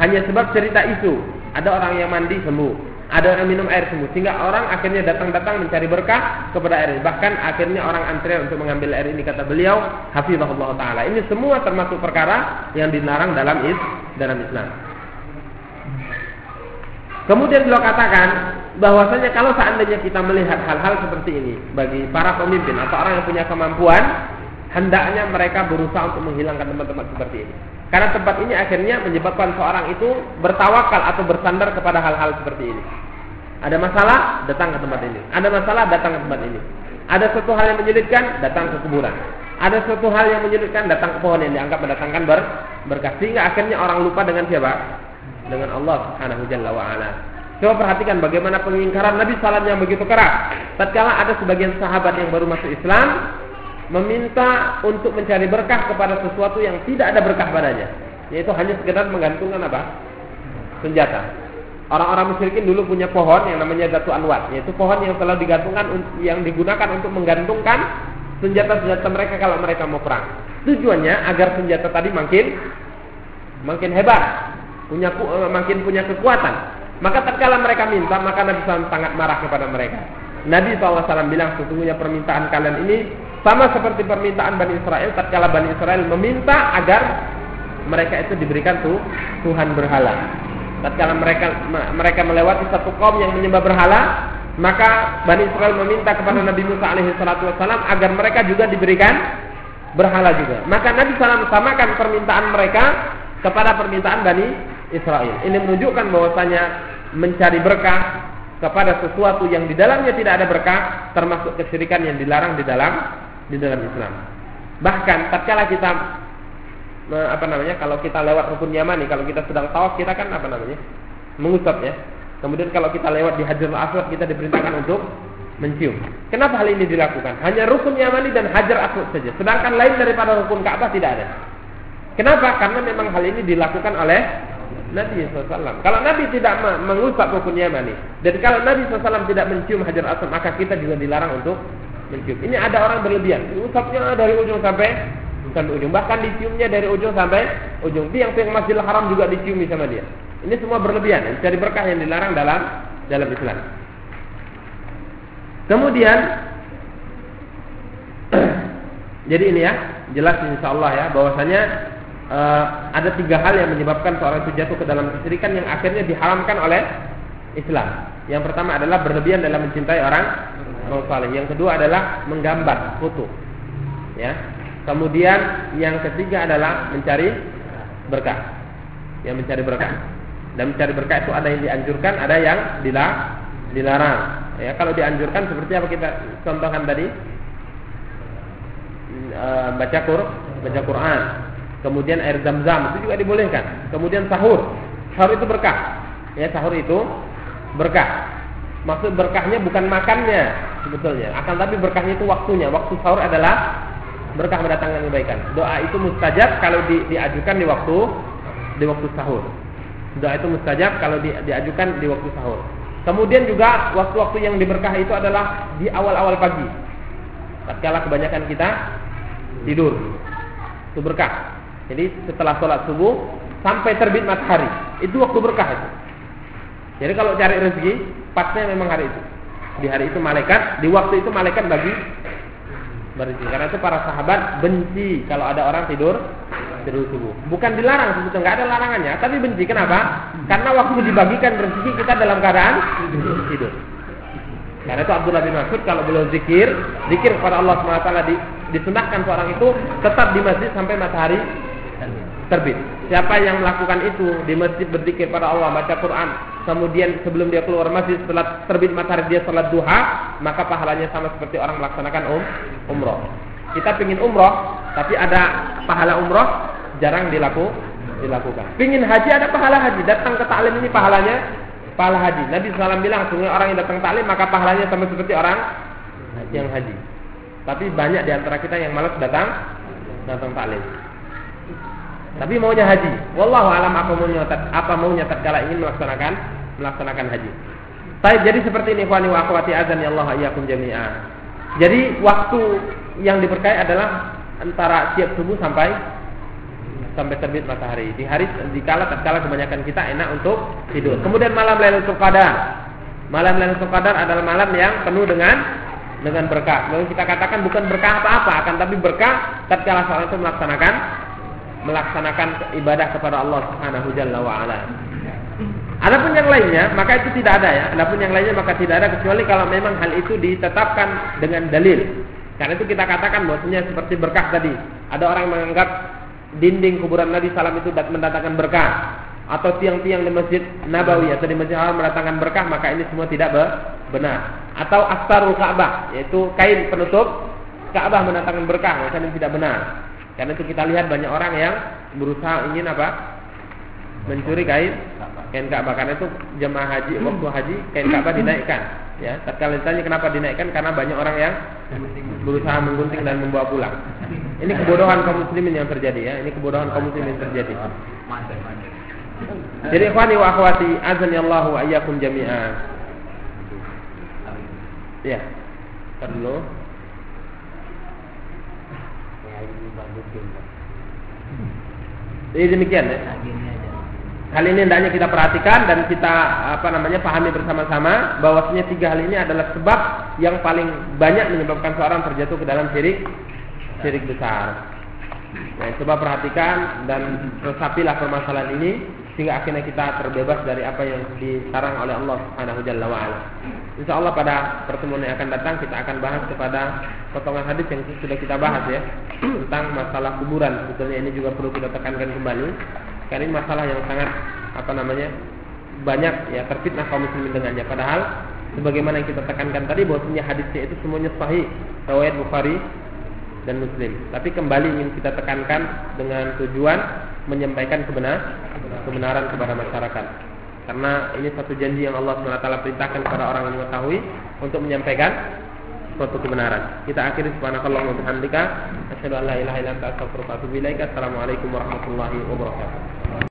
hanya sebab cerita isu ada orang yang mandi sembuh, ada orang minum air sembuh sehingga orang akhirnya datang-datang mencari berkah kepada air. Ini bahkan akhirnya orang antrian untuk mengambil air ini kata beliau hafizahullah taala. Ini semua termasuk perkara yang dilarang dalam is dalam Islam. Kemudian beliau katakan bahwasanya kalau seandainya kita melihat hal-hal seperti ini bagi para pemimpin atau orang yang punya kemampuan hendaknya mereka berusaha untuk menghilangkan tempat-tempat seperti ini karena tempat ini akhirnya menyebabkan seorang itu bertawakal atau bersandar kepada hal-hal seperti ini. Ada masalah, datang ke tempat ini. Ada masalah, datang ke tempat ini. Ada suatu hal yang menyulitkan, datang ke kuburan. Ada suatu hal yang menyulitkan, datang ke pohon yang dianggap mendatangkan ber berkah. Sehingga akhirnya orang lupa dengan siapa? Dengan Allah Subhanahu wa ala. Coba perhatikan bagaimana pengingkaran Nabi Sallam yang begitu keras. Tatkala ada sebagian sahabat yang baru masuk Islam, meminta untuk mencari berkah kepada sesuatu yang tidak ada berkah padanya, yaitu hanya sekedar menggantungkan apa? senjata. Orang-orang musyrikin dulu punya pohon yang namanya Datu Anwar, yaitu pohon yang telah digantungkan yang digunakan untuk menggantungkan senjata-senjata mereka kalau mereka mau perang. Tujuannya agar senjata tadi makin makin hebat, punya eh, makin punya kekuatan. Maka tatkala mereka minta, maka Nabi SAW sangat marah kepada mereka. Nabi SAW bilang sesungguhnya permintaan kalian ini sama seperti permintaan Bani Israel tatkala Bani Israel meminta agar mereka itu diberikan tuh Tuhan berhala. Tatkala mereka mereka melewati satu kaum yang menyembah berhala, maka Bani Israel meminta kepada Nabi Musa alaihi salatu wasallam agar mereka juga diberikan berhala juga. Maka Nabi SAW samakan permintaan mereka kepada permintaan Bani Israel. Ini menunjukkan bahwasanya mencari berkah kepada sesuatu yang di dalamnya tidak ada berkah termasuk kesyirikan yang dilarang di dalam di dalam Islam. Bahkan tatkala kita apa namanya kalau kita lewat rukun Yamani kalau kita sedang tawaf kita kan apa namanya mengusap ya. Kemudian kalau kita lewat di Hajarul Aswad kita diperintahkan untuk mencium. Kenapa hal ini dilakukan? Hanya rukun Yamani dan Hajar Aswad saja. Sedangkan lain daripada rukun Ka'bah tidak ada. Kenapa? Karena memang hal ini dilakukan oleh Nabi SAW. Kalau Nabi tidak mengusap rukun Yamani dan kalau Nabi SAW tidak mencium Hajar Aswad maka kita juga dilarang untuk mencium. Ini ada orang berlebihan. Usapnya dari ujung sampai sampai ujung. Bahkan diciumnya dari ujung sampai ujung. Tiang-tiang Masjidil Haram juga diciumi sama dia. Ini semua berlebihan. Cari berkah yang dilarang dalam dalam Islam. Kemudian jadi ini ya jelas insya Allah ya bahwasanya uh, ada tiga hal yang menyebabkan seorang itu jatuh ke dalam kesyirikan yang akhirnya diharamkan oleh Islam. Yang pertama adalah berlebihan dalam mencintai orang orang saleh. Yang kedua adalah menggambar foto. Ya. Kemudian yang ketiga adalah mencari berkah. Yang mencari berkah. Dan mencari berkah itu ada yang dianjurkan, ada yang dilarang. Ya, kalau dianjurkan seperti apa kita contohkan tadi? E, baca Qur, baca Quran Kemudian air zam-zam itu juga dibolehkan. Kemudian sahur. Sahur itu berkah. Ya, sahur itu berkah. Maksud berkahnya bukan makannya sebetulnya. Akan tapi berkahnya itu waktunya. Waktu sahur adalah berkah mendatangkan kebaikan. Doa itu mustajab kalau di, diajukan di waktu di waktu sahur. Doa itu mustajab kalau di, diajukan di waktu sahur. Kemudian juga waktu-waktu yang diberkah itu adalah di awal-awal pagi. Tatkala kebanyakan kita tidur. Itu berkah. Jadi setelah sholat subuh sampai terbit matahari itu waktu berkah itu. Jadi kalau cari rezeki pasnya memang hari itu. Di hari itu malaikat, di waktu itu malaikat bagi berhenti. Karena itu para sahabat benci kalau ada orang tidur tidur subuh. Bukan dilarang sebetulnya, nggak ada larangannya, tapi benci. Kenapa? Karena waktu dibagikan rezeki kita dalam keadaan tidur. Karena itu Abdullah bin Mas'ud kalau beliau zikir, zikir kepada Allah SWT di, disunahkan seorang itu tetap di masjid sampai matahari terbit. Siapa yang melakukan itu di masjid berzikir pada Allah, baca Quran, kemudian sebelum dia keluar masjid setelah terbit matahari dia salat duha, maka pahalanya sama seperti orang melaksanakan um, umroh. Kita pingin umroh, tapi ada pahala umroh jarang dilaku, dilakukan. Pingin haji ada pahala haji, datang ke taklim ini pahalanya pahala haji. Nabi SAW bilang, sungguh orang yang datang taklim maka pahalanya sama seperti orang yang haji. Tapi banyak di antara kita yang malas datang datang taklim. Tapi maunya haji. Wallahu alam apa maunya apa maunya tatkala ingin melaksanakan melaksanakan haji. Baik, jadi seperti ini ikhwani wa akhwati azan ya Allah iyyakum jami'a. Jadi waktu yang diberkahi adalah antara siap subuh sampai sampai terbit matahari. Di hari di kala tatkala kebanyakan kita enak untuk tidur. Kemudian malam Lailatul Qadar. Malam Lailatul Qadar adalah malam yang penuh dengan dengan berkah. Lalu kita katakan bukan berkah apa-apa, akan tapi berkah tatkala seorang itu melaksanakan melaksanakan ibadah kepada Allah Subhanahu wa ala. Adapun yang lainnya, maka itu tidak ada ya. Adapun yang lainnya maka tidak ada kecuali kalau memang hal itu ditetapkan dengan dalil. Karena itu kita katakan bahwasanya seperti berkah tadi. Ada orang menganggap dinding kuburan Nabi Salam itu mendatangkan berkah atau tiang-tiang di Masjid Nabawi atau di Masjid Haram mendatangkan berkah, maka ini semua tidak benar. Atau astarul Ka'bah, yaitu kain penutup Ka'bah mendatangkan berkah, maka ini tidak benar. Karena itu kita lihat banyak orang yang berusaha ingin apa? Mencuri kain kain Ka'bah. Karena itu jemaah haji waktu haji kain Ka'bah dinaikkan. Ya tatkala ditanya kenapa dinaikkan? Karena banyak orang yang berusaha menggunting dan membawa pulang. Ini kebodohan kaum muslimin yang terjadi ya. Ini kebodohan kaum muslimin terjadi. Jadi ikhwani wa akhwati azan Allah wa ayyakum jami'a ya jadi demikian ya. Hal ini hendaknya kita perhatikan dan kita apa namanya pahami bersama-sama bahwasanya tiga hal ini adalah sebab yang paling banyak menyebabkan seorang terjatuh ke dalam syirik syirik besar. Nah, coba perhatikan dan resapilah permasalahan ini sehingga akhirnya kita terbebas dari apa yang disarang oleh Allah Subhanahu wa taala. Insya Allah pada pertemuan yang akan datang kita akan bahas kepada potongan hadis yang sudah kita bahas ya tentang masalah kuburan. Sebetulnya ini juga perlu kita tekankan kembali karena ini masalah yang sangat apa namanya banyak ya terfitnah kaum muslimin dengannya. Padahal sebagaimana yang kita tekankan tadi bahwasanya hadisnya itu semuanya sahih riwayat Bukhari dan Muslim. Tapi kembali ingin kita tekankan dengan tujuan menyampaikan kebenaran kebenaran kepada masyarakat. Karena ini satu janji yang Allah SWT perintahkan kepada orang yang mengetahui untuk menyampaikan suatu kebenaran. Kita akhiri subhanakallah wa bihamdika asyhadu an la ilaha illa anta astaghfiruka wa. Assalamualaikum warahmatullahi wabarakatuh.